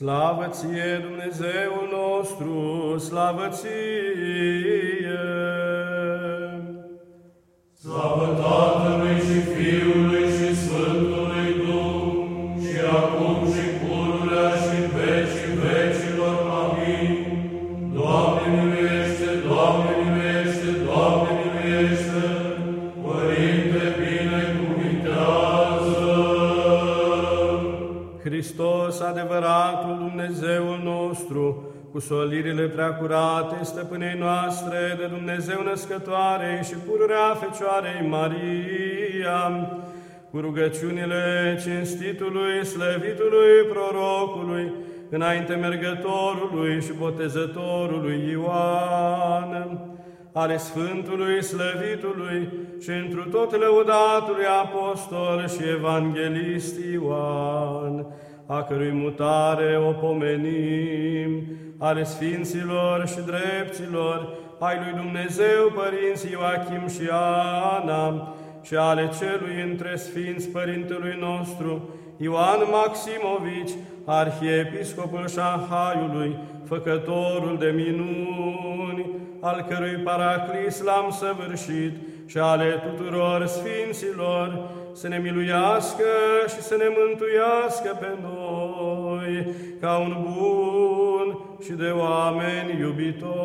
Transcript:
Slavă ție, Dumnezeul nostru, slavă ție! Slavă Tatălui și Fiului și Sfântului Duh, și acum Hristos, adevăratul Dumnezeul nostru, cu solirile preacurate, stăpânei noastre, de Dumnezeu născătoare și pururea Fecioarei Maria, cu rugăciunile cinstitului, slăvitului prorocului, înainte mergătorului și botezătorului Ioan, ale Sfântului, Slăvitului și întru tot lăudatului Apostol și Evanghelist Ioan, a cărui mutare o pomenim, ale Sfinților și Drepților, ai lui Dumnezeu, părinții Ioachim și Ana, și ale celui între Sfinți Părintelui nostru, Ioan Maximovici, Arhiepiscopul Șanhaiului, făcătorul de minuni, al cărui paraclis l-am săvârșit, și ale tuturor Sfinților, să ne miluiască și să ne mântuiască pe noi, ca un bun și de oameni iubitori.